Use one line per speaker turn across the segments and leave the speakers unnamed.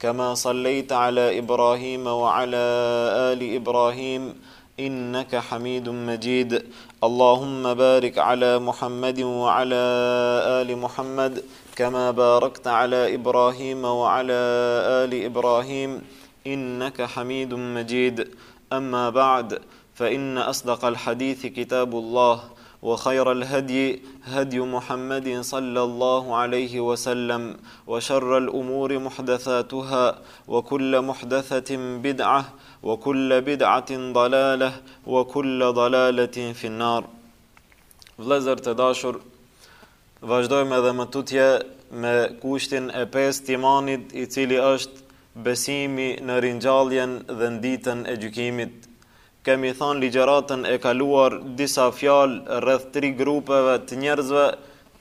كما صليت على ابراهيم وعلى ال ابراهيم انك حميد مجيد اللهم بارك على محمد وعلى ال محمد كما باركت على ابراهيم وعلى ال ابراهيم انك حميد مجيد اما بعد فان اصدق الحديث كتاب الله وخير الهدي هدي محمد صلى الله عليه وسلم وشر الأمور محدثاتها وكل محدثة بدعة وكل بدعة ضلالة وكل ضلالة في النار فلزر تداشر Vazhdojmë edhe më tutje me kushtin e pestë t'imanit i cili është besimi në ringjalljen dhe në ditën e gjykimit. Kemi thënë n'ligjëratën e kaluar disa fjalë rreth tri grupeve të njerëzve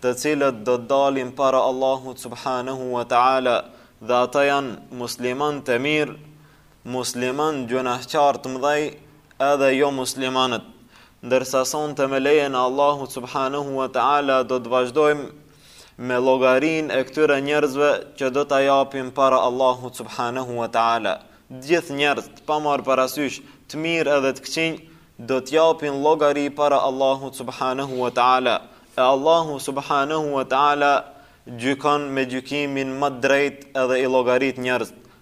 të cilët do të dalin para Allahut subhanahu wa taala dhe ata janë muslimanë të mirë, musliman gjynahqarë të mëdhenj edhe jo muslimanët. Ndërsa sonte me lejen e Allahut subhanahu wa taala do të vazhdojmë me llogarinë e këtyre njerëzve që do ta japin para Allahut subhanahu wa taala. Të gjithë njerëzit, pa marrë parasysh, të mirë edhe të këqinj, do të japin llogari para Allahut subhanahu wa taala. E Allahu subhanahu wa taala gjykon me gjykimin më të drejtë edhe i llogarit njerëzit.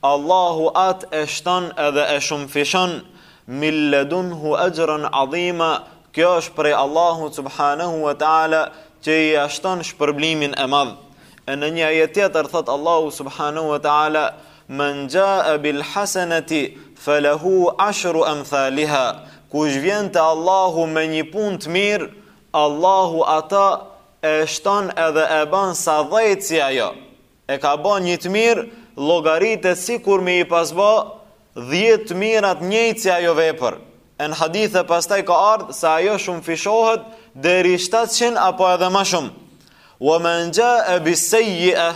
Allahu atë e shton edhe e shumëfishon, Min ladunhu ajran adhima, Kjo është prej Allahut subhanahu wa taala që ia shton shpërblimin e madh. E në një ajet tjetër thotë Allahu subhanahu wa taala, Man jaa bil hasanati falahu ashru amthaliha. Kush vjen te Allahu me një punë të mirë, Allahu atë e shton edhe e bën sa dhjetë si ajo. E ka ba një të mirë, llogaritet sikur me i pas ba dhjetë të mira njëjtë si ajo vepër. E në hadithe pastaj ka ardhë se ajo shumëfishohet deri 700 apo edhe ma shumë. Wa man jaa bis-sayyia,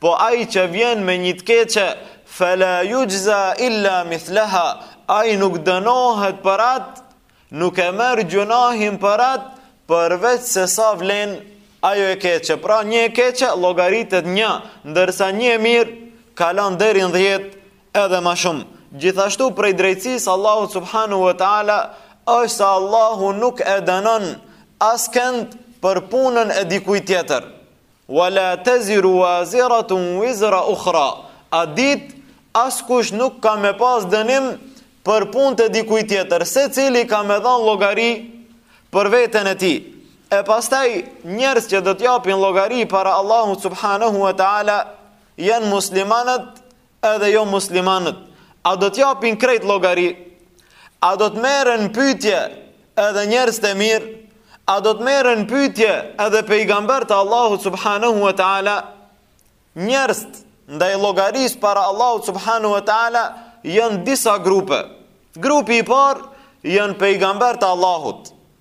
po ai që vjen me një të keqe, fala yujza illa mithlaha, ai nuk dënohet për atë, Nuk e merr gjynahin për atë përveç se sa vlen ajo e keqe. Pra një e keqe llogaritet një, ndërsa një e mirë kalon deri në 10 edhe më shumë. Gjithashtu prej drejtësisë s'Allahut subhanahu wa taala është se Allahu nuk e dënon askënd për punën e dikujt tjetër. Wa la taziru waziratun wizra ukhra. Atë ditë askush nuk ka me pas dënim për punët e dikujt tjetër, secili ka me dhënë llogari për veten e tij. E pastaj njerëzit që do të japin llogari para Allahut subhanahu wa taala janë muslimanët Edhe jo muslimanët, a do të japin krejt llogari? A do të merren n'pyetje edhe njerëzit e mirë? A do të merren n'pyetje edhe pejgamberët e Allahut subhanahu wa taala? Njerëzit ndaj llogarisë para Allahut subhanahu wa taala janë disa grupe. Grupi i parë janë pejgamberët e Allahut,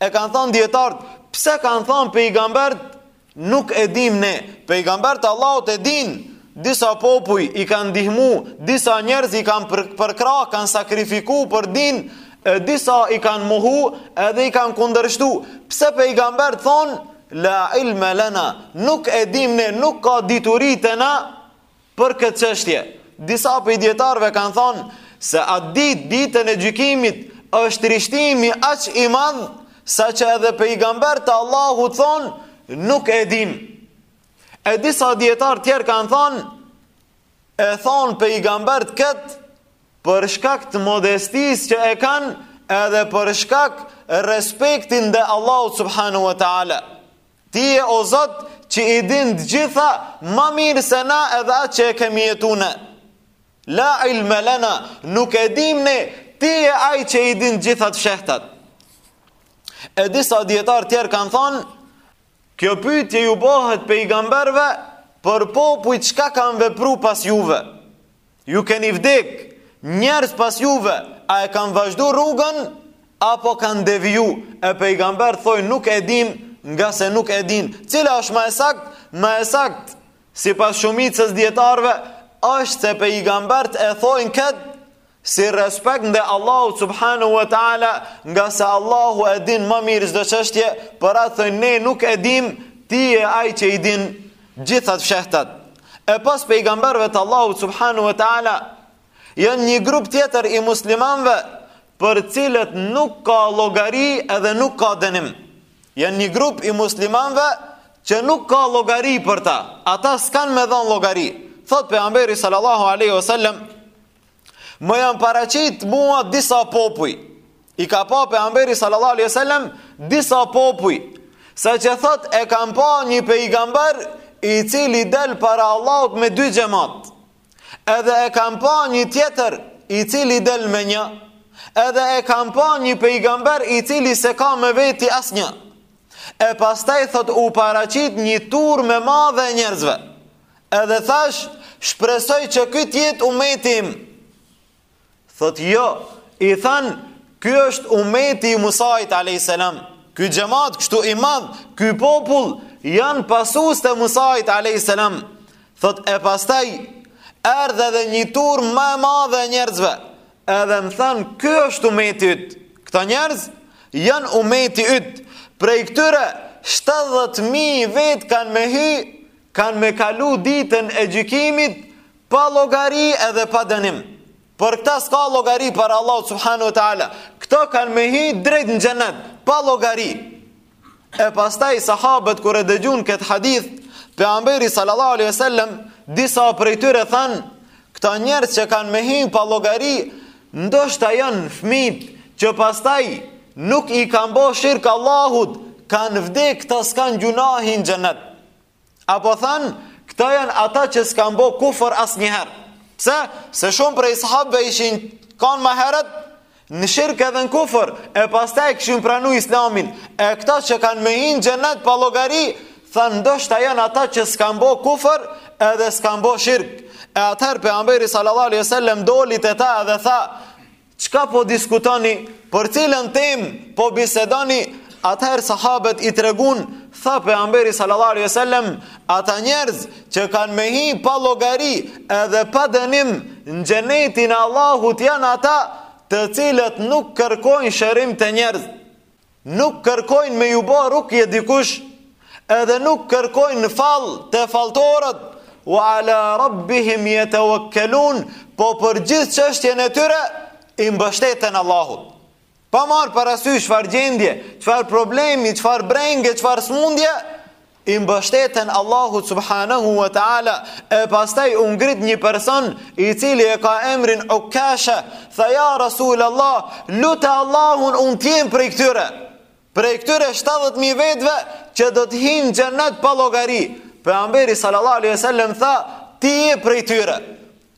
E kanë thënë dijetarët, pse kanë thënë pejgamberët nuk e dimë ne. Pejgamberët e Allahut e dinë. Disa popuj i kanë ndihmu, disa njerëz i kanë përkrah, kanë sakrifiku për din, e disa i kanë mohu, edhe i kanë kundërshtu. Pse pejgamberët thonë la ilma lana, nuk e dimë ne, nuk ka dituri te na Për këtë çështje, disa prej dijetarëve kanë thënë se atë ditë, ditën e gjykimit, është trishtimi aq i madh saqë edhe pejgamberët e Allahut thonë nuk e dimë. E disa dijetarë tjerë kanë thënë e thonë pejgamberët këtë për shkak të modestisë që e kanë edhe për shkak respektit ndaj Allahut subhanahu wa taala. Ti je o Zot që i din të gjitha ma mirë se na edhe atë që e kemi jetu ne. La ilma lana, nuk e dimë ne, ti je ai që i din të gjitha të fshehtat. E disa dijetarë tjerë kanë thonë, kjo pyetje ju bohet pejgamberëve për popuj çka kanë vepru pas juve. Ju keni vdek, njerëzit pas juve, a e kanë vazhdu rrugën, apo kanë deviju, e pejgamberët thojnë nuk e dimë, ngase nuk e dinë, cila është ma e saktë, ma e saktë, sipas shumicës dijetarëve, është se pejgamberët e thojnë këtë, si respekt ndaj Allahut subhanahu wa ta'ala, ngase Allahu e din ma mirë çdo çështje, për atë thojnë ne nuk e dimë, ti je ai që i din, Gjitha t'fshehtat e pas pejgamberëve, të Allahut subhanahu wa taala janë një grup tjetër i muslimanëve për të cilët nuk ka llogari edhe nuk ka dënim. Janë një grup i muslimanëve që nuk ka llogari për ta. Ata s'kan me dhën llogari. Thotë pejgamberi sallallahu alaihi wasallam Më janë paraqit mua disa popuj. I ka pa pejgamberi sallallahu alaihi wasallam disa popuj. Saqë thotë e kam pa një pejgamber i cili del para Allahut me dy xhamat. Edhe e kam pa një tjetër i cili del me një. Edhe e kam pa një pejgamber i cili s'e ka me veti asnjë. E pastaj thotë u paraqit një turmë e madhe e njerëzve. Edhe thashë, shpresoj që ky të jetë umeti im. Thotë jo, i thanë, ky është umeti i Musait alayhis salam. Ky xhamat kështu i madh, ky popull janë pasues të Musait alayhis salam. Thotë e pastaj erdh edhe një turmë e madhe e njerëzve. Edhe më thanë, ky është umeti yt. Këta njerëz janë umeti yt. Prej këtyre 70.000 vetë kanë me hy Kanë me kalu ditën e gjykimit pa llogari edhe pa dënim. Për këta s'ka llogari para Allahut subhanahu wa taala. Këto kanë me hy drejt në xhenet pa llogari. E pastaj sahabët kur e dëgjun këtë hadith, pejgamberi sallallahu alaihi wasallam disa prej tyre thanë, këta njerëz që kanë me hy pa llogari, ndoshta janë fëmit që pastaj nuk i kanë bo shirk Allahut, kanë vdekë këta s'kanë gjunah, hin n'xhenet. Apo thanë, këta janë ata që s'kanë bo kufër as njëherë. Pse? Se shumë prej sahabëve ishin kanë ma herët në shirk edhe në kufër, e pastaj e kishin pranu islamin. E këta që kanë me hi n'xhenet pa llogari, thanë, ndoshta janë ata që s'kanë bo kufër edhe s'kanë bo shirk. E atëherë pejgamberi sallallahu alaihi wasallam doli te ta edhe tha, Çka po diskutoni, për cilën temë po bisedoni, atëherë sahabët i tregun, tha pejgamberi sallallahu alaihi wasallam, ata njerëz që kanë me hi pa llogari edhe pa dënim në xhenetin e Allahut janë ata të cilët nuk kërkojnë shërim te njerëz. Nuk kërkojnë me ju bo rukje dikush, edhe nuk kërkojnë fall te falltorët, wa ala rabbihim yatawakkalun, po për gjithë çështjen e tyre i mbështeten Allahut. Pa marrë parasysh çfarë gjendje, çfarë problemi, çfarë brenge, çfarë smundje, i mbështeten Allahu subhanahu wa taala e pastaj u ngrit një person i cili e ka emrin Ukasha tha ja rasul Allah lute Allahun un të jem prej këtyre prej këtyre 70000 vetëve që do të hin n'xhenet pa llogari pejgamberi sallallahu alaihi wasallam tha ti je prej tyre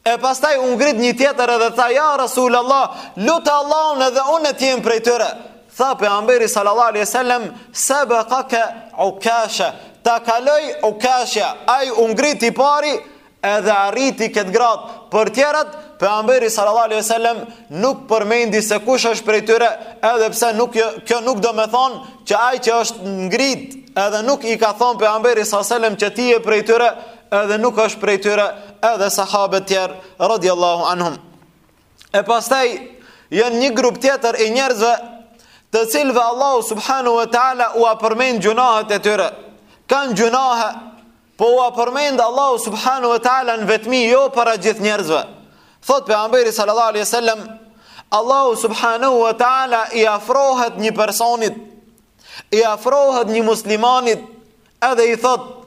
E pastaj u ngrit një tjetër edhe tha ja Rasul Allah, lute Allahun edhe unë të jem prej tyre. Tha pejgamberi sallallahu alaihi wasallam, sabaqaka ukasha, ta kaloi ukasha, ai u ngrit i pari edhe arriti këtë gradë. Për tjerët, pejgamberi sallallahu alaihi wasallam nuk përmendi se kush është prej tyre, edhe pse nuk jo, kjo nuk do të thonë që ai që është ngrit edhe nuk i ka thonë pejgamberi sallallahu alaihi wasallam që ti je prej tyre, edhe nuk është prej tyre edhe sahabët tjerë radiallahu anhum. E pastaj janë një grup tjetër i njerëzve të cilëve Allahu subhanahu wa ta'ala ua përmend gjunahet e tyre. Kanë gjunahe, po ua përmend Allahu subhanahu wa ta'ala në vetmi jo para gjithë njerëzve. Thot pejgamberi sallallahu alaihi wasallam, Allahu subhanahu wa ta'ala i afrohet një personit, i afrohet një muslimanit, edhe i thot,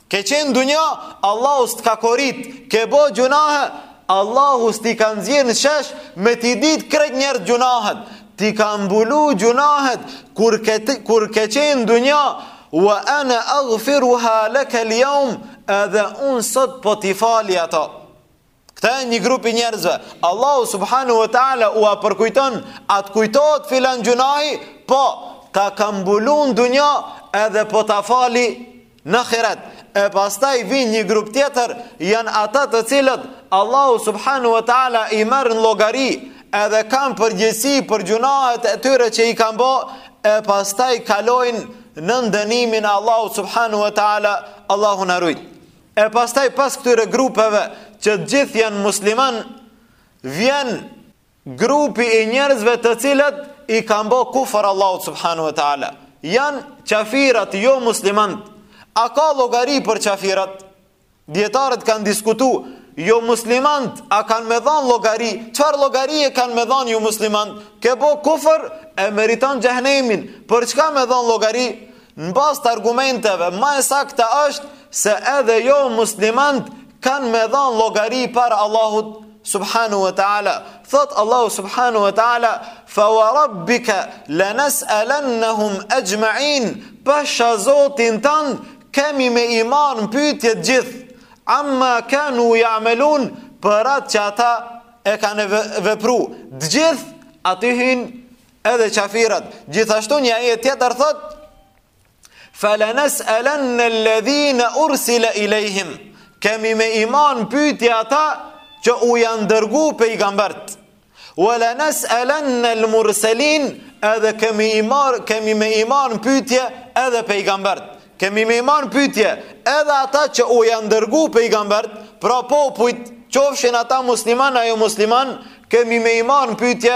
Ke qenë dunja, Allahu s'të ka korit, ke bo gjunahe, Allahu s't'i ka nxjerrë në shesh, me t'i ditë krejt njerëzt gjunahet, t'i ka mbulu gjunahet, kur ke, kur ke qenë dunja, wa ana aghfiruha laka al-yawm, edhe un sot po t'i fali ato. Këta janë një grup i njerëzve. Allahu subhanahu wa taala ua përkujton, a t'kujtohet filan gjunahi, po ta kam mbulu n'dunja edhe po ta fali në ahiret. E pastaj vijn një grup tjetër, janë ata të cilët Allahu subhanahu wa taala i merr në llogari, edhe kanë përgjegjësi për gjunahet e tyre që i kanë bo, e pastaj kalojnë në dënimin e Allahut subhanahu wa taala, Allahu na rujtë. E pastaj pas këtyre grupeve që të gjithë janë muslimanë, vjen grupi i njerëzve të cilët i kanë bo kufër Allahut subhanahu wa taala. Janë qafirat, jomuslimanët. A ka llogari për qafirat? Dijetarët kanë diskutu, jomuslimanët a kanë me dhanë llogari, çfarë llogarie kanë me dhanë jomuslimanët, ke bo kufër e meriton xhehnemin, për çka me dhanë llogari, Në bazë të argumenteve, ma e sakta është se edhe jomuslimanët kanë me dhanë llogari para Allahut subhanahu wa ta'ala. Thot Allahu subhanahu wa ta'ala, fa wa rabbika le nes'elennehum exhmain, pasha Zotin tand, kemi me i marr në pytje t'gjithë, amma kanu ja'melun për atë që ata e kanë vepru. T'gjithë aty hynë Edhe qafirat, gjithashtu një ajet tjetër thot, Felenes'elennel-ledhine ursile ilejhim, kemi me i marr n'pytje ata që u janë dërgu pejgamberët. Welenes'elennel-murselin, edhe kemi, i marr, kemi me i marr n'pytje edhe pejgamberët. Kemi me i marr n'pytje edhe ata që u janë dërgu pejgamberët, pra popujt, qofshin ata muslimanë a jomuslimanë, kemi me i marr n'pytje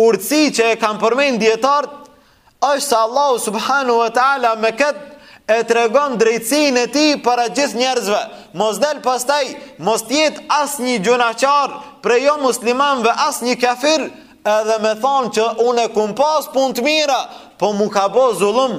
Urtësi që e kanë përmend dijetarët është se Allahu subhanahu wa taala me kët e tregon drejtësinë e tij para gjithë njerëzve. Mos del pastaj, mos t'jetë asnjë gjunahqar prej jomuslimanëve, asnjë kafir, edhe me thonë që unë kam pas punë të mira, po m'u ka bo zullum.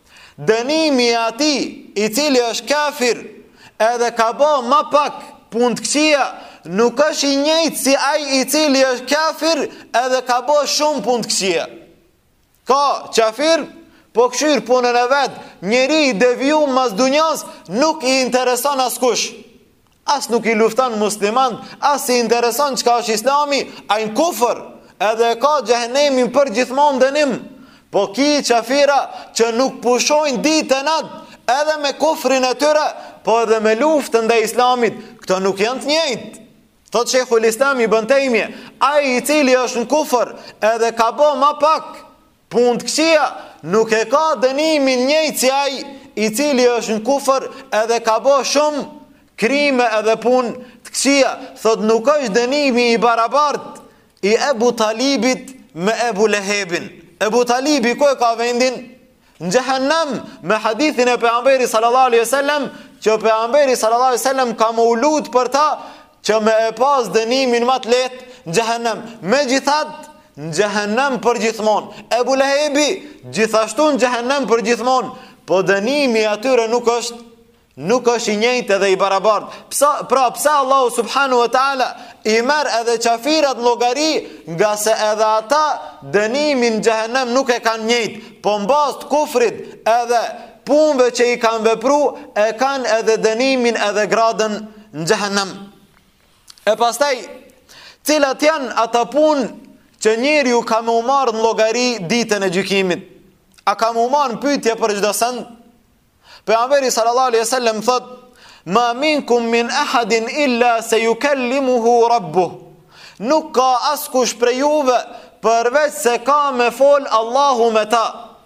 Dënimi i atij i cili është kafir edhe ka bo ma pak punë të këqija, nuk është i njëjtë si ai i cili është kafir edhe ka bo shumë punë të këqija. Ka kafir, po kshyr punën e vet, njeri i deviju mas dunjasë nuk i intereson askush. As nuk i lufton muslimant, as i intereson çka është Islami, ai në kufër, edhe e ka xhehenemin për gjithmonë dënim. Po ka qafira që nuk pushojnë ditë e natë, edhe me kufrin e tyre, po edhe me luftën ndaj islamit, këto nuk janë të njëjtë. Thot Sheikhul Islam Ibn Tejmije, ai i cili është në kufër, edhe ka bo ma pak, Punë të këqija nuk e ka dënimin njëjtë si ai i cili është në kufër edhe ka bo shumë krime edhe punë të këqija, thotë nuk është dënimi i barabartë i Ebu Talibit me Ebu Lehebin. Ebu Talibi ku e ka vendin? Në xhehenem me hadithin e pejgamberit sallallahu alaihi wasallam, që pejgamberi sallallahu alaihi wasallam ka me u lut për ta Që me e pas dënimin ma të lehtë në xhehenem. Megjithatë, në xhehenem për gjithmonë. Ebu Lehebi gjithashtu në xhehenem për gjithmonë, po dënimi i atyre nuk është nuk është i njëjtë dhe i barabartë. Pra pse Allahu subhanahu wa taala i merr edhe qafirat në llogari, ngase edhe ata dënimin në xhehenem nuk e kanë njëjtë, po në bazë të kufrit edhe punëve që i kanë vepru e kanë edhe dënimin edhe gradën në xhehenem. E pastaj, cilat janë ata punë që njeriu ka me u marr në llogari ditën e gjykimit? A ka me u marr në pyetje për çdo send? Pejgamberi sallallahu alaihi wasallam thot: "Ma minkum min ahadin illa sayukallimuhu rabbuh." Nuk ka askush prej juve përveç se ka me fol Allahu me ta.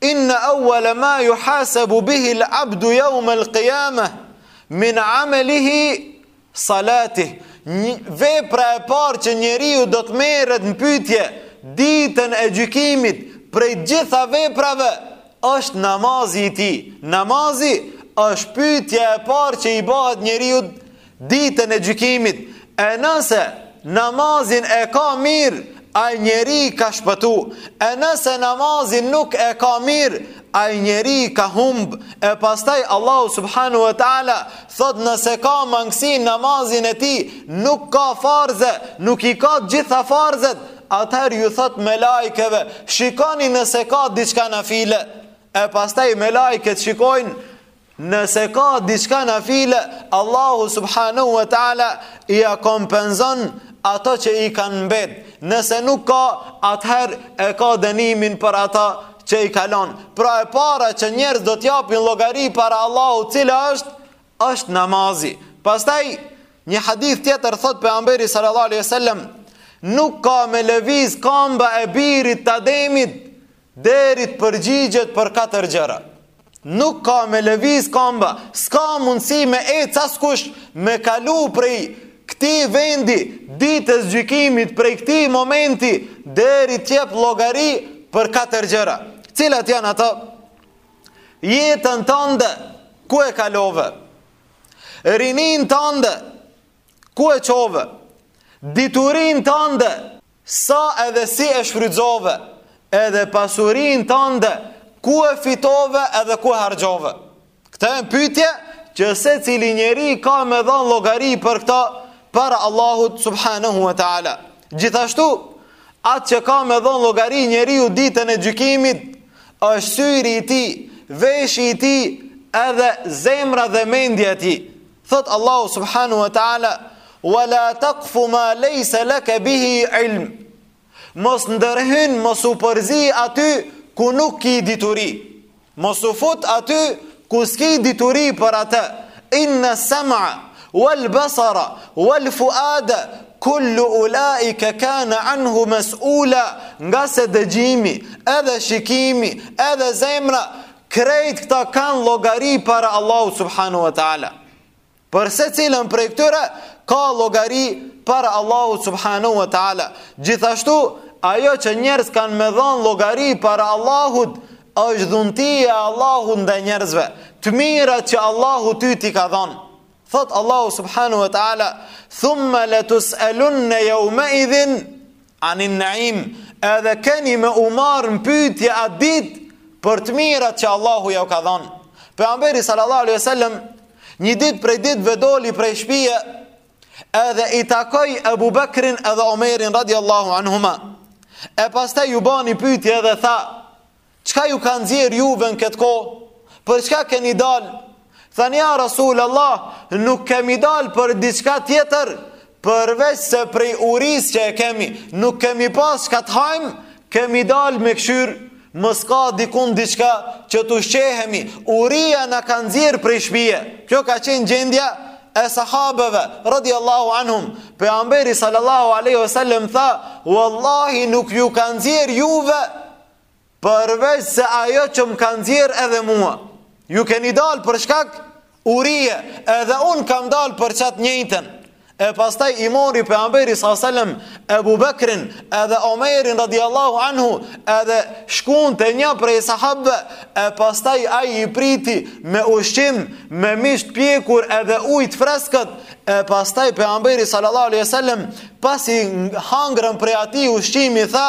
Inna awwala ma yuhasabu bihi al-'abdu yawm al-qiyamah min 'amalihi salatih. Vepra e parë që njeriu do të merret në pyetje ditën e gjykimit prej gjitha veprave është namazi i tij. Namazi është pyetja e parë që i bahet njeriut Ditën e gjykimit, e nëse namazin e ka mirë, ai njeri ka shpëtu, e nëse namazin nuk e ka mirë, ai njeri ka humb, e pastaj Allahu subhanahu wa ta'ala, thot nëse ka mangësi në namazin e tij, nuk ka farze, nuk i ka gjitha farzet, atëher ju thot melaikeve, shikoni nëse ka diçka nafile, e pastaj melaiket shikojnë, Nëse ka diçka nafile, Allahu subhanahu wa ta'ala ia kompenzon ato që i kanë mbet. Nëse nuk ka, atëher e ka dënimin për ata që i ka lon. Pra e para që njerëz do t'japin llogari para Allahut cila është, është namazi. Pastaj, në një hadith tjetër thot Pejgamberi sallallahu alaihi wasallam, nuk ka me lëviz kamba e birit të Ademit, Deri të përgjigjet për katër gjëra. Nuk ka me lëviz kamba, s'ka mundësi me ec askush me kalu prej këti vendi, ditës gjykimit prej këti momenti, deri t'jep llogari për katër gjëra. Cilat janë ato? Jetën tande, ku e kalove? Rininë tande, ku e çove? Diturinë tande, Sa edhe si e shfrytëzove edhe pasurinë tande, ku e fitove edhe ku e harxhove? Këto janë pytje që secili njeri ka me dhon llogari për këto para Allahut subhanahu wa taala. Gjithashtu, atë që ka me dhon llogari njeriu ditën e gjykimit është syri i tij, veshi i tij, edhe zemra dhe mendja e tij. Thot Allahu subhanahu wa taala wa la taqfu ma laysa laka bihi ilm. Mos ndërhyn, mos u përzi aty ku nuk ke dituri. Mos u fut aty ku s'ke dituri për atë. Inna sam'a wal basara wal fuada kullu ulaika kana anhu mas'ula. Ngase dëgjimi, edhe shikimi, edhe zemra Krejt këta kanë llogari para Allahut subhanahu wa taala. Për secilën prej këtyre ka llogari para Allahut subhanahu wa taala. Gjithashtu, ajo që njerëz kanë me dhon llogari para Allahut është dhuntia e Allahut ndaj njerëzve, të mirat që Allahu ty t'i ka dhonë. Thot Allahu subhanahu wa taala, "Thumma latus'alun yawma idhin anin na'im." Edhe keni me u marr në pytje atë ditë për të mirat që Allahu jau ka dhon. Pejgamberi sallallahu alaihi wasallam një ditë prej ditëve doli prej shpije edhe i takoi Abu Bakrin edhe Omerin radiallahu anhuma. E pastaj ju bani pytje edhe tha, Çka ju ka nxjerr juve në këtë kohë? Për çka keni dal? Thanë ja Rasul Allah, nuk kemi dal për diçka tjetër, përveç se prej urisë që e kemi, nuk kemi pas çka të hajmë, kemi dal me kshyr, mos ka dikun diçka që t'ushqehemi. Uria na ka nxjerr prej shpije. Kjo ka qenë gjendja e sahabeve radiallahu anhum Pejgamberi sallallahu aleyhi sallam tha wallahi nuk ju ka nxjerr juve përveç se ajo që më ka nxjerr edhe mua. Ju keni dalë për shkak urie, edhe unë kam dalë për qat të njëjtën. E pastaj i mori Pejgamberi s.a.s. Ebu Bekrin edhe Omerin radiallahu anhu edhe shkun te nja prej sahabëve e pastaj ai i priti me ushqim me mish t'pjekur edhe uj t'freskët e pastaj Pejgamberi s.a.s. pasi hangrën prej atij ushqimi tha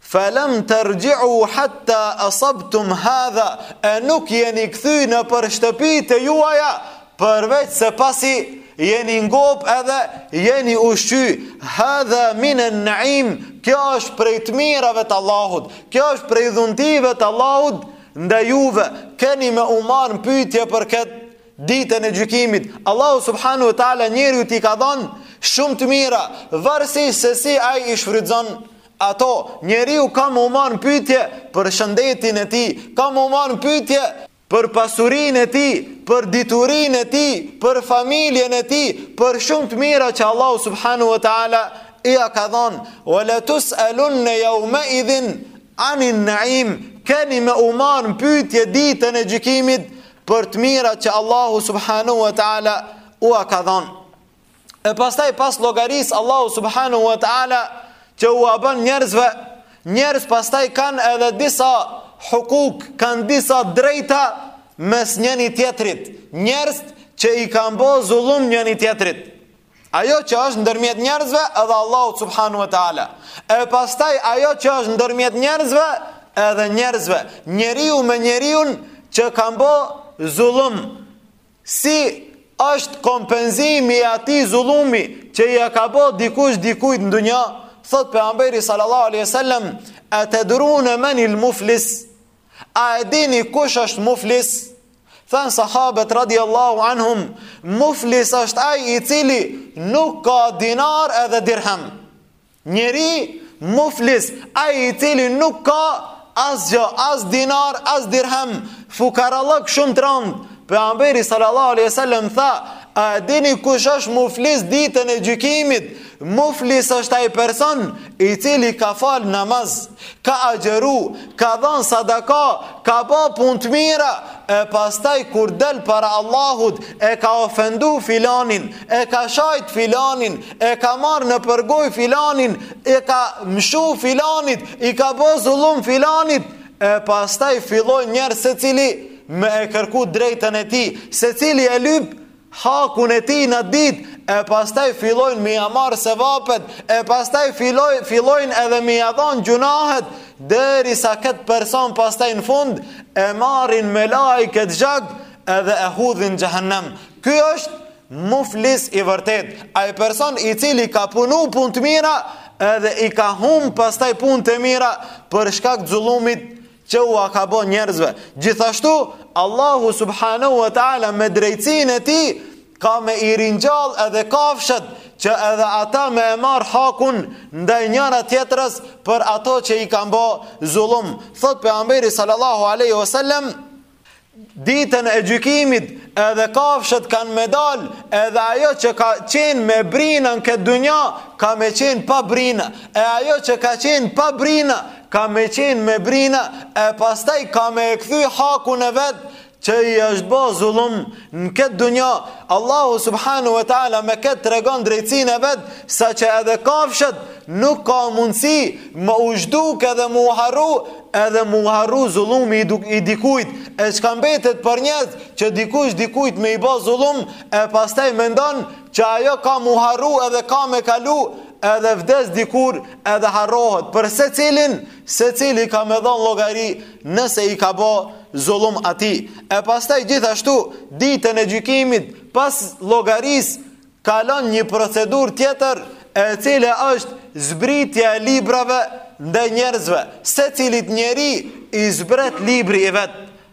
Falam tarji'u hatta asabtum hadha, e nuk jeni kthy nëpër shtëpitë e juaja, përveç se pasi jeni ngop edhe jeni ushqy, hadha min an-na'im, kjo është prej të mirave të Allahut, kjo është prej dhuntive të Allahut ndaj juve, keni me u marr në pyetje për këtë ditën e gjykimit. Allahu subhanahu wa taala njeriut i ka dhënë shumë të mira, varësisht se si ai i shfrytëzon Ato, njeriu ka me u marrë pyetje për shëndetin e tij, ka mu marrë pyetje për pasurinë e tij, për diturinë e tij, për familjen e tij, për shumë të mira që Allahu subhanahu wa taala ia ka dhënë. Wa la tus'alunna yawma idhin anin naim, keni me u marrë pyetje ditën e gjykimit për të mirat që Allahu subhanahu wa taala ua ka dhënë. E pastaj pas llogarisë Allahu subhanu wa ta'ala që ua bën njerëzve, njerëzt pastaj kanë edhe disa hukuk, kanë disa drejta mes njëni tjetrit, njerëzt që i kanë bo zullum njëni tjetrit. Ajo që është ndërmjet njerëzve edhe Allahu subhanu wa ta'ala. E pastaj ajo që është ndërmjet njerëzve edhe njerëzve. Njeriu me njeriun që kanë bo zullum Si është kompenzimi i atij zullumi që ia ka bë dikush dikujt në dunja? Thot pejgamberi sallallahu alaihi wasallam, "Atadrun man al muflis?" A e dini kush është muflis? Than sahabët radiallahu anhum, muflis është ai i cili nuk ka dinar edhe dirhem. Njeri muflis ai i cili nuk ka asgjë, as dinar, as dirhem, fukarallëk shumë të rëndë. Pejgamberi sallallahu alejhi ve sellem tha, a e dini kush është muflis ditën e gjykimit? Muflis është ai person i cili ka fal namaz, ka agjëru, ka dhënë sadaka, ka bë punë të mira, e pastaj kur del para Allahut e ka ofendu filanin, e ka shajt filanin, e ka marrë në për gojë filanin, i ka mshu filanit, i ka bë zullum filanit, e pastaj fillojnë njerëz secili me e kërku drejtën e tij, secili e lyp hakun e tij n'atë ditë, e pastaj fillojnë me ia marrë sevapet, e pastaj filloj, fillojnë edhe me ia dhonë gjunahet, derisa këtë person pastaj në fund, e marrin melaiket zhag, edhe e hudhin xhehennem. Ky është Muflis i vërtet, ai person i cili ka punu punë të mira edhe i ka humb pastaj punët e mira për shkak të zullumit që u ka bo njerëzve. Gjithashtu Allahu subhanahu wa taala me drejtësinë e tij ka me i ringjall edhe kafshët që edhe ata me e marrë hakun ndaj njëra tjetrës për ato që i kanë bo zullum. Thotë pejgamberi sallallahu aleyhi wa sallam, Ditën e gjykimit edhe kafshët kanë me dal, edhe ajo që ka qenë me brina në këtë dunja, ka me qenë pa brina, e ajo që ka qenë pa brina, ka me qenë me brina, e pastaj ka me e kthy hakun e vet, që i është bo zullum në këtë dunja, Allahu subhanahu wa ta'ala me këtë tregon drejtësinë e vet, saqë edhe kafshët nuk ka mundësi me u zhduk edhe me u harru, Edhe m'u harru zullumi i, i dikujt, e çka mbetet për njerëz që dikush dikujt me i bo zullum, e pastaj mendon që ajo ka m'u harru edhe ka me kalu, edhe vdes dikur edhe harrohet për secilin, secili ka me dhonë llogari nëse i ka bë zullum atij. E pastaj gjithashtu ditën e gjykimit pas llogarisë kalon një procedurë tjetër e cila është zbritja e librave ndaj njerëzve. Secilit njeri i zbret libri i vet.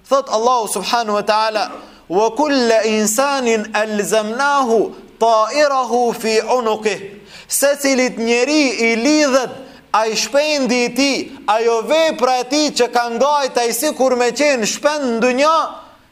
Thotë Allahu subhanahu wa taala: "Wa kulla insanin alzamnahu ta'irahu fi 'unuqih." Secilit njeri i lidhet ai shpendi i tij, ajo vepra e tij që ka ngajt ai sikur me qenë shpend në dunja,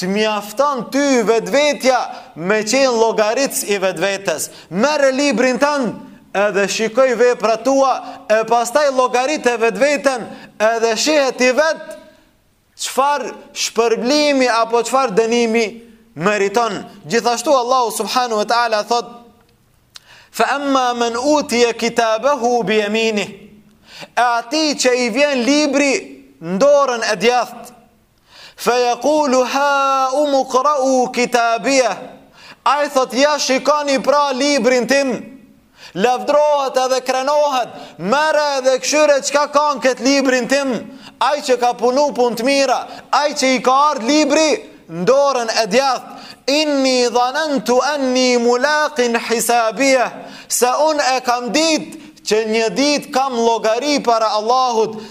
Të mjafton ty vetvetja me qenë llogaritës i vetvetes. Merre librin tënd edhe shikoji veprat tua e pastaj llogarite vetveten edhe shihe ti vetë çfarë shpërblimi apo çfarë dënimi meriton. Gjithashtu Allahu subhanahu wa taala thotë: "Fa amma man utiya kitabahu bi yaminihi" E atij që i vjen libri në dorën e djathtë Fe jekulu haumukrau kitabije Ai thotë ja shikoni pra librin tim Lavdrohet edhe krenohet Merre edhe kshyre çka ka në këtë librin tim Ai që ka punu punë të mira Ai që i ka ardh libri Në dorën e djathtë Inni dhanentu enni mulakin hisabije Se unë e kam dit Që një ditë kam llogari para Allahut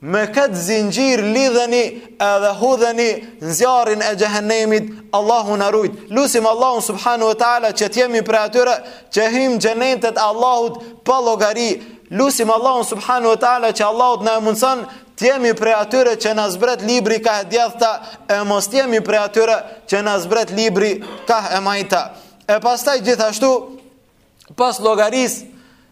Me këtë zinxhir lidheni edhe hudheni në zjarrin e xhehenemit, Allahu na rujt. Lusim Allahun subhanahu wa taala që të jemi prej atyre që hyjmë n'xhenetet e Allahut pa llogari. Lusim Allahun subhanahu wa taala që Allahu t'na e mundson të jemi prej atyre që na zbret libri ka e djathta e mos të jemi prej atyre që na zbret libri ka e majta. E pastaj gjithashtu pas llogaris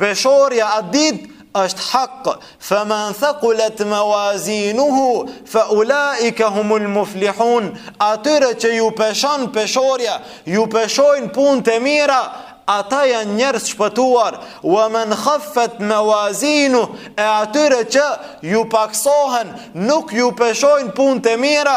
Peshorja atë ditë është hak, fa men thakulet mewazinuhu, fa ulaike humul muflihun, atyre që ju peshon peshorja, ju peshojnë pun të mira, ata janë njerëz t'shpëtuar, wa men khaffet mewazinuh, e atyre që ju paksohen, nuk ju peshojnë punët e mira,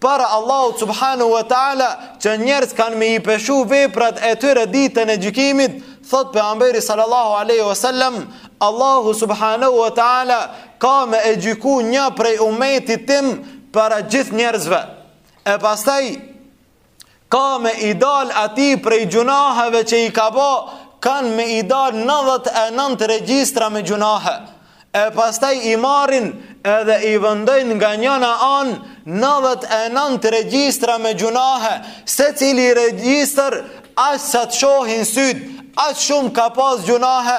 para Allahut subhanahu wa taala që njerëzt kanë me i peshu veprat e tyre ditën e gjykimit thot pejgamberi sallallahu alaihi wasallam Allahu subhanahu wa taala ka me e gjyku një prej umetit tim para gjithë njerëzve e pastaj Ka me i dal atij prej gjunaheve që i ka ba, kanë me i dal 99 regjistra me gjunahe. E pastaj i marrin edhe i vendojnë nga njana anë 99 regjistra me gjunahe, secili regjistër aq sa të shohin sytë, aq shumë ka pas gjunahe,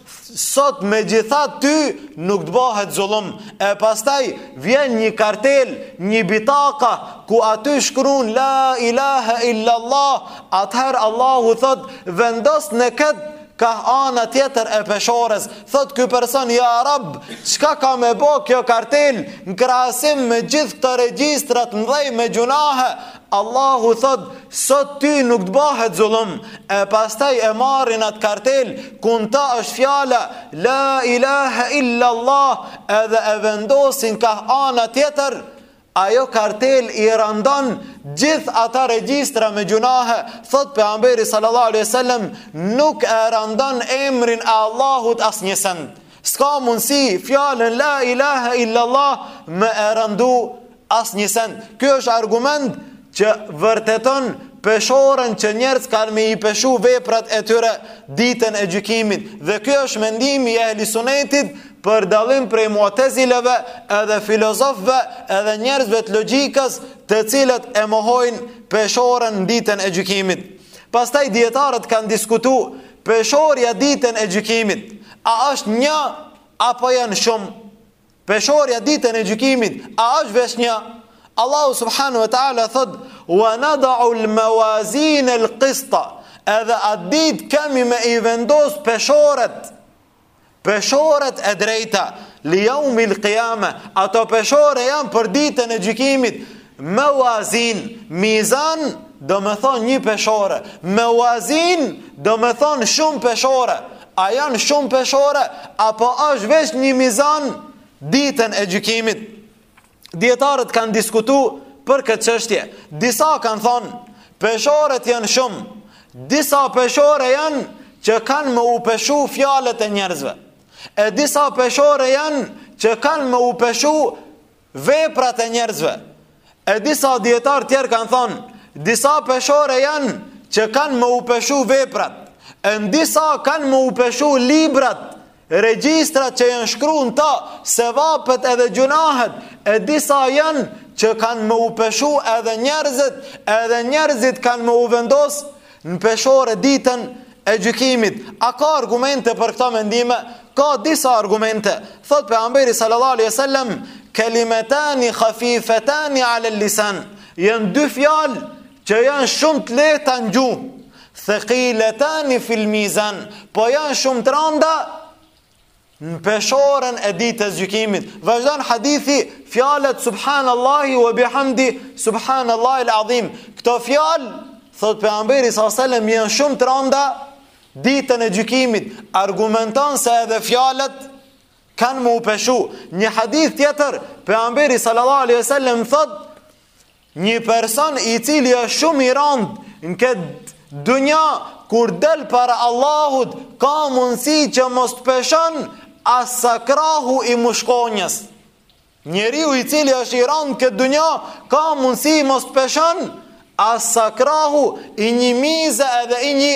Sot megjithatë ty nuk të bëhet zullum E pastaj vjen një kartel, një bitaka Ku aty shkrun la ilahe illallah Atëher Allahu thot vendos në këtë Ka ana tjetër e peshores Thot ky person ja rab Çka ka me bo kjo kartel Në krahasim me gjithë këto regjistra t'mdhej me gjunahe Allahu thot sot ty nuk të bëhet zullum e pastaj e marrin atë kartel ku në ta është fjala la ilahe illa Allah edhe e vendosin ka ana tjetër ajo kartel i randon gjith ata regjistra me gjunahe, thot pejgamberi sallallahu alaihi sallam, nuk e randon emrin e Allahut asnjë send. S'ka mundësi fjalën la ilaha illallah me e randu Asnjë send. Ky është argument që vërteton peshoren që njerëzt kanë me i peshu veprat e tyre ditën e gjykimit. Dhe ky është mendimi i ehli sunetit për dallim prej mutezileve edhe filozofve edhe njerëzve të logjikës të cilët e mohojnë peshoren ditën e gjykimit. Pastaj dijetarët kanë diskutu peshorja ditën e gjykimit. A është një apo janë shumë? Peshorja ditën e gjykimit, a është veç një? Allahu subhanu e ta'ala thot, wa nadau l'mawazine l'kista, edhe atë ditë kemi me i vendos peshoret, peshoret e drejta, li jaumi l'kijame, ato peshore janë për ditën e gjykimit, mewazin, mizan, domethënë një peshore, mewazin, domethënë shumë peshore, A janë shumë peshore apo është veç një mizan ditën e gjykimit? Dietarët kanë diskutu për këtë çështje. Disa kanë thonë peshoret janë shumë, disa peshore janë që kanë me u peshu fjalët e njerëzve. E disa peshore janë që kanë me u peshu Veprat e njerëzve. E disa dietar tjerë kanë thonë, disa peshore janë që kanë me u peshu veprat. E në disa kanë me u peshu librat, regjistrat që janë shkru në ta, sevapet edhe gjynahet, e disa janë që kanë me u peshu edhe njerëzit, edhe njerëzit kanë me u vendosë, Në peshore ditën e gjykimit, a ka argumente për këta mendime? Ka disa argumente. Thot pejgamberi sallallahu aleyhi ve sellem, kelimetani khafifetani ale lisan, janë dy fjalë që janë shumë të lehta në gjuhë, thekiletani fil mizan, po janë shumë të randa Në peshoren e ditës gjykimit, vazhdon hadithi fjalët Subhanallahi wa bihamdi, Subhanallahi l'adhim. Këto fjal, thot pejgamberi s.a.s. janë shumë të randa ditën e gjykimit, argumenton se edhe fjalët kanë me u peshu. Një hadith tjetër, pejgamberi s.a.s. thot, Një person i cili është shumë i randë në këtë dunja kur del para Allahut ka mundësi që mos të peshon as sa krahu i mushkonjës. Njeriu i cili është i randë në këtë dunja ka mundësi mos të peshon as sa krahu i një mize edhe i një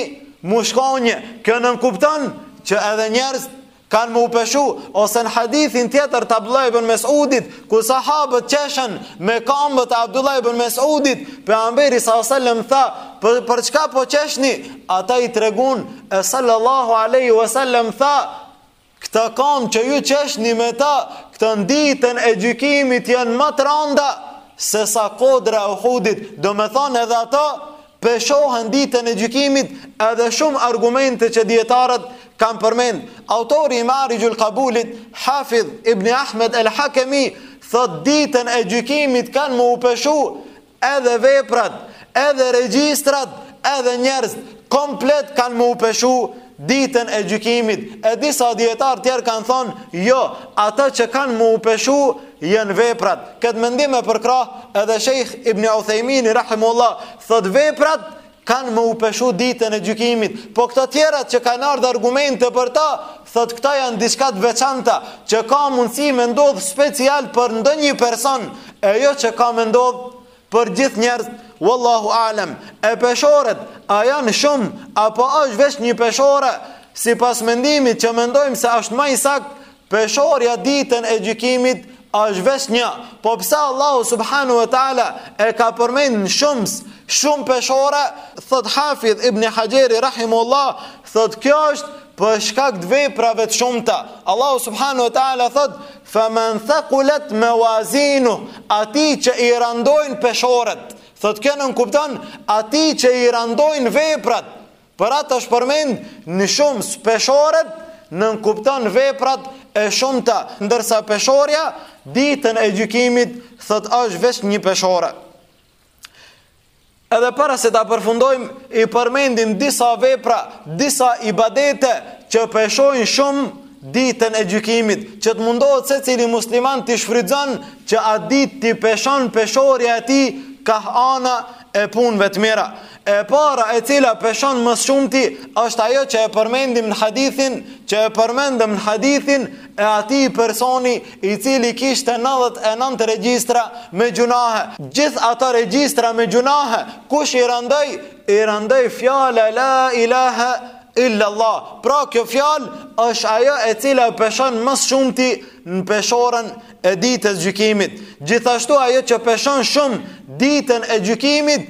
mushkonje. Kjo nënkupton që edhe njerëz Kanë me u peshu, ose në hadithin tjetër të Abdullah ibn Mesudit, kur sahabët qeshen me kambët e Abdullah ibn Mesudit, pejgamberi s.a.sallem tha, për, për çka po qeshni, ata i tregun, e sallallahu aleyhi o sallem tha, këta kamb që ju qeshni me ta, këta në ditën e gjykimit janë ma të randa, sesa kodra e Uhudit, domethënë edhe ato, Peshohen ditën e gjykimit edhe shumë argumente që dijetarët kanë përmend. Autori i Ma'arijul Qabulit, Hafidh Ibn Ahmed al-Hakemi, thotë ditën e gjykimit kanë me u peshu edhe veprat, edhe regjistrat, edhe njerëzit komplet kanë me u peshu ditën e gjykimit. E disa dijetarë tjerë kanë thonë, jo, ata që kanë me u peshu janë veprat. Këtë mendim e përkrah edhe Sheikh Ibn Uthejmini, rahimehullah, thotë veprat kanë me u peshu ditën e gjykimit, po këto tjerat që kanë ardhë argumente për ta, thotë këta janë diçka të veçanta, që ka mundësi me ndodhë special për ndonjë person, e jo që ka me ndodhë për gjithë njerëz, Wallahu alem, e peshoret, a janë shumë, apo është veç një peshore, sipas mendimit që mendojmë se është ma i saktë, Peshorja ditën e gjykimit është veç një, po pse Allahu subhanahu wa teala e ka përmend në shumës, shumë peshore, thotë Hafidh ibn Haxheri rahimehullah, thotë kjo është për shkak të veprave të shumta. Allahu subhanahu wa teala thotë, fe men thekulet mewazinuh, atij që i randojnë peshoret, thotë kjo nënkupton, atij që i randojnë veprat, Për atë është përmend në shumës peshoret nënkupton veprat e shumta, ndërsa peshorja ditën e gjykimit thotë është veç një peshore. Edhe para se ta përfundojmë, i përmendim disa vepra, disa ibadete që peshojnë shumë ditën e gjykimit, që të mundohet secili musliman t'i shfrytëzon që atë ditë t'i peshon peshorja e tij kah ana e punëve të mira. E para e cila peshon më së shumti është ajo që e përmendim në hadithin, që e përmendëm në hadithin e atij personi i cili kishte 99 regjistra me gjunahe. Gjithë ata regjistra me gjunahe, kush i randoi? I randoi fjala la ilahe illallah. Pra kjo fjalë është ajo e cila peshon më së shumti në peshoren e ditës gjykimit. Gjithashtu ajo që peshon shumë ditën e gjykimit,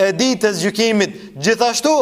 e ditës gjykimit. Gjithashtu,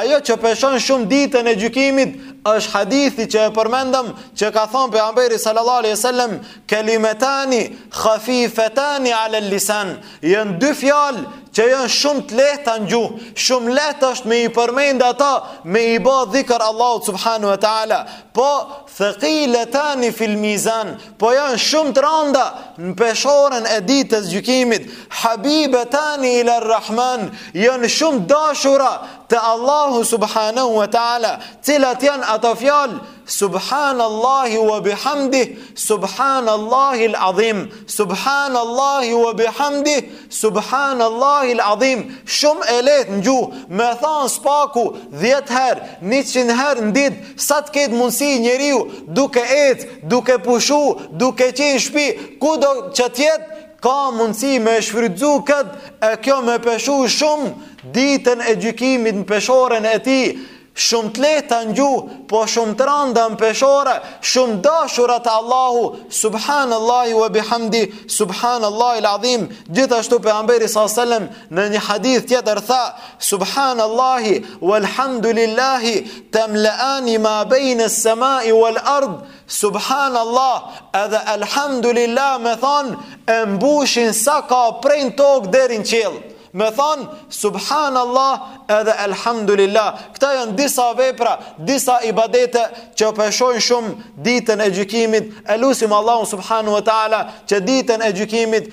ajo që peshon shumë ditën e gjykimit është hadithi që e përmendëm, që ka thonë pejgamberi sallallahu alejhi we sellem, "Kelimetani khafifetani ala lisan", janë dy fjalë që janë shumë të lehta në gjuhë, shumë lehtë është me i përmend ata, me i ba dhikër Allahu subhanahu wa taala, po thaqiletani fil mizan, po janë shumë të randa në peshoren e ditës së gjykimit. Habibetani ila Rahman janë shumë t'dashura te Allahu subhanahu wa taala. Cilat janë ato fjalë? Subhanallahi wa bihamdi, subhanallahi al-azim, subhanallahi wa bihamdi, subhanallahi al-azim. Shumë e leht në gjuhë, me than s'paku 10 herë, 100 herë në ditë Sa të ketë mundësi njeriu duke ecë, duke pushu, duke qenë n'shpi, kudo që të jetë, ka mundësi me e shfrytëzu kët e kjo me peshu shumë ditën e gjykimit në peshoren e tij shumë të lehta në gjuhë, po shumë të rënda në peshore, shumë t'dashura te Allahu, subhanallahi wa bihamdi, subhanallahi al-azim. Gjithashtu pejgamberi salallahu alejhi selem në një hadith tjetër tha, subhanallahi walhamdulillahi, Temleani ma bejne semai wal ard Subhan Allah edhe Elhamdulillah me than E mbushin sa ka prej në tokë deri në qiell Me than Subhan Allah edhe Elhamdulillah Këto janë disa vepra, disa ibadete Që peshojnë shumë ditën e gjykimit E lusim Allahun Subhanu wa ta'ala Që ditën e gjykimit